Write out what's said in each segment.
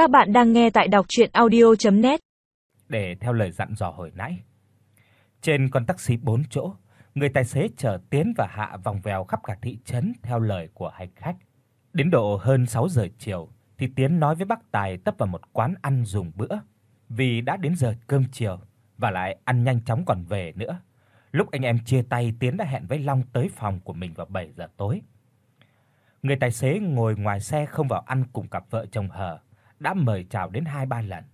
Các bạn đang nghe tại đọc audio net Để theo lời dặn dò hồi nãy. Trên con taxi 4 chỗ, người tài xế chở Tiến và Hạ vòng vèo khắp cả thị trấn theo lời của hành khách. Đến độ hơn 6 giờ chiều thì Tiến nói với bác Tài tấp vào một quán ăn dùng bữa, vì đã đến giờ cơm chiều và lại ăn nhanh chóng còn về nữa. Lúc anh em chia tay, Tiến đã hẹn với Long tới phòng của mình vào 7 giờ tối. Người tài xế ngồi ngoài xe không vào ăn cùng cặp vợ chồng hờ, đã mời chào đến 2 3 lần.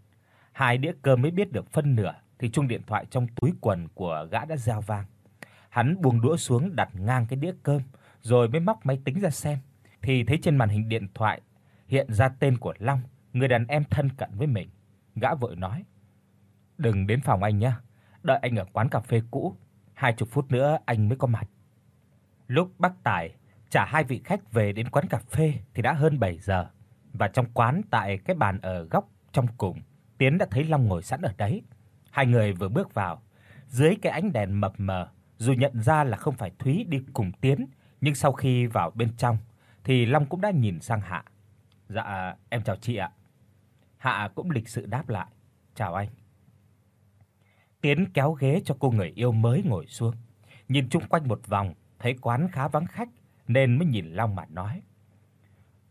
Hai đĩa cơm mới biết được phân nửa thì chuông điện thoại trong túi quần của gã đã reo vang. Hắn buông đũa xuống đặt ngang cái đĩa cơm, rồi mới móc máy tính ra xem, thì thấy trên màn hình điện thoại hiện ra tên của Long, người đàn em thân cận với mình. Gã vội nói: "Đừng đến phòng anh nhé, đợi anh ở quán cà phê cũ, 20 phút nữa anh mới có mặt." Lúc bác Tài trả hai vị khách về đến quán cà phê thì đã hơn 7 giờ, và trong quán tại cái bàn ở góc trong cùng, Tiến đã thấy Long ngồi sẵn ở đấy. Hai người vừa bước vào, dưới cái ánh đèn mập mờ, dù nhận ra là không phải Thúy đi cùng Tiến, nhưng sau khi vào bên trong thì Long cũng đã nhìn sang Hạ. "Dạ, em chào chị ạ." Hạ cũng lịch sự đáp lại, "Chào anh." Tiến kéo ghế cho cô người yêu mới ngồi xuống, nhìn chung quanh một vòng, thấy quán khá vắng khách nên mới nhìn Long mà nói: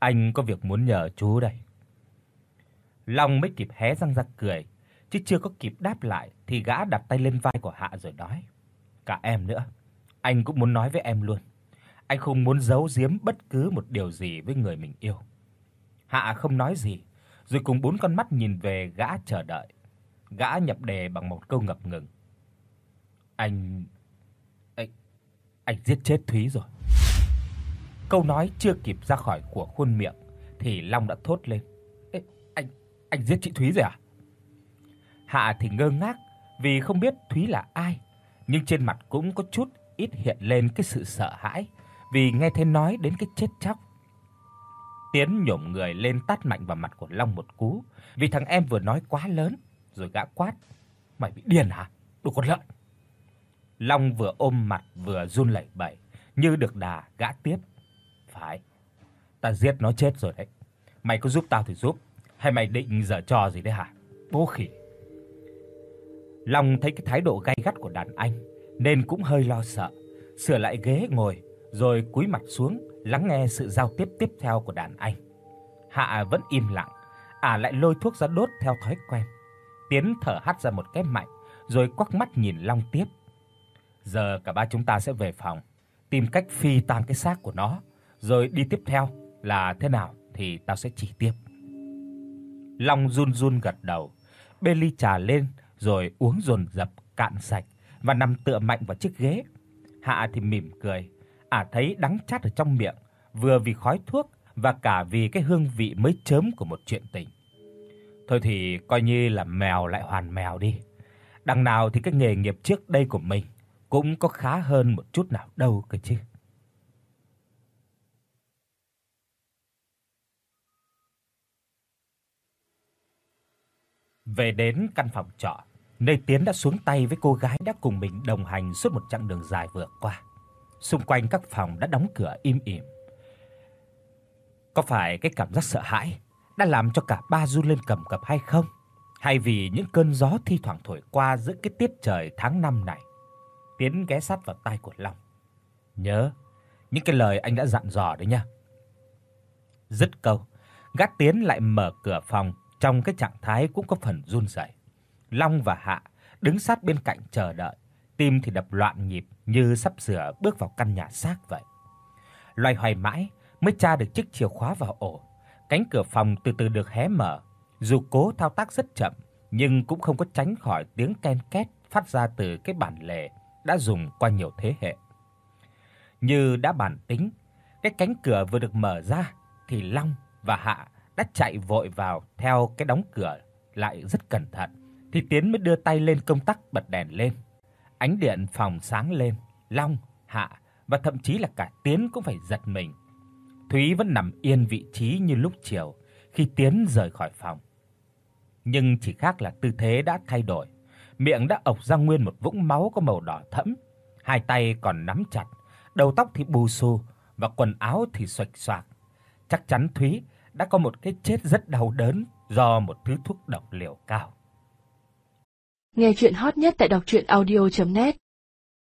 "Anh có việc muốn nhờ chú đây." Long mới kịp hé răng ra cười, chứ chưa có kịp đáp lại thì gã đặt tay lên vai của Hạ rồi nói: "Cả em nữa, anh cũng muốn nói với em luôn. Anh không muốn giấu giếm bất cứ một điều gì với người mình yêu." Hạ không nói gì, rồi cùng bốn con mắt nhìn về gã chờ đợi. Gã nhập đề bằng một câu ngập ngừng. "Anh anh anh giết chết Thúy rồi." Câu nói chưa kịp ra khỏi của khuôn miệng thì Long đã thốt lên: "Ê, anh anh giết chị Thúy rồi à?" Hạ thì ngơ ngác vì không biết Thúy là ai, nhưng trên mặt cũng có chút ít hiện lên cái sự sợ hãi vì nghe thấy nói đến cái chết chóc. Tiến nhổm người lên tát mạnh vào mặt của Long một cú, vì thằng em vừa nói quá lớn, rồi gã quát: "Mày bị điên hả? Đồ con lợn!" Long vừa ôm mặt vừa run lẩy bẩy, như được đà gã tiếp: "Phải, ta giết nó chết rồi đấy. Mày có giúp tao thì giúp, hay mày định giở trò gì đấy hả? Bố khỉ." Long thấy cái thái độ gay gắt của đàn anh nên cũng hơi lo sợ, sửa lại ghế ngồi rồi cúi mặt xuống lắng nghe sự giao tiếp tiếp theo của đàn anh. Hạ vẫn im lặng, à lại lôi thuốc ra đốt theo thói quen. Tiến thở hắt ra một cái mạnh rồi quắc mắt nhìn Long tiếp. Giờ cả ba chúng ta sẽ về phòng, tìm cách phi tang cái xác của nó, rồi đi tiếp theo là thế nào thì tao sẽ chỉ tiếp. Long run run gật đầu, bê ly trà lên rồi uống dồn dập cạn sạch và nằm tựa mạnh vào chiếc ghế. Hạ thì mỉm cười, à thấy đắng chát ở trong miệng, vừa vì khói thuốc và cả vì cái hương vị mới chớm của một chuyện tình. Thôi thì coi như là mèo lại hoàn mèo đi. Đằng nào thì cái nghề nghiệp trước đây của mình cũng có khá hơn một chút nào đâu cơ chứ. Về đến căn phòng trọ, nơi Tiến đã xuống tay với cô gái đã cùng mình đồng hành suốt một chặng đường dài vừa qua. Xung quanh các phòng đã đóng cửa im ỉm. Có phải cái cảm giác sợ hãi đã làm cho cả ba run lên cầm cập hay không? Hay vì những cơn gió thi thoảng thổi qua giữa cái tiết trời tháng năm này? Tiến ghé sát vào tai của Long. Nhớ những cái lời anh đã dặn dò đấy nha. Dứt câu, gã Tiến lại mở cửa phòng trong cái trạng thái cũng có phần run rẩy. Long và Hạ đứng sát bên cạnh chờ đợi, tim thì đập loạn nhịp như sắp sửa bước vào căn nhà xác vậy. Loay hoay mãi mới tra được chiếc chìa khóa vào ổ. Cánh cửa phòng từ từ được hé mở, dù cố thao tác rất chậm nhưng cũng không có tránh khỏi tiếng ken két phát ra từ cái bản lề đã dùng qua nhiều thế hệ. Như đã bản tính, cái cánh cửa vừa được mở ra thì Long và Hạ đã chạy vội vào theo cái đóng cửa lại rất cẩn thận, thì Tiến mới đưa tay lên công tắc bật đèn lên. Ánh điện phòng sáng lên, Long, Hạ và thậm chí là cả Tiến cũng phải giật mình. Thúy vẫn nằm yên vị trí như lúc chiều khi Tiến rời khỏi phòng. Nhưng chỉ khác là tư thế đã thay đổi, miệng đã ộc ra nguyên một vũng máu có màu đỏ thẫm, hai tay còn nắm chặt, đầu tóc thì bù xù và quần áo thì xoạch xoạc. Chắc chắn Thúy đã có một cái chết rất đau đớn do một thứ thuốc độc liều cao. Nghe truyện hot nhất tại doctruyenaudio.net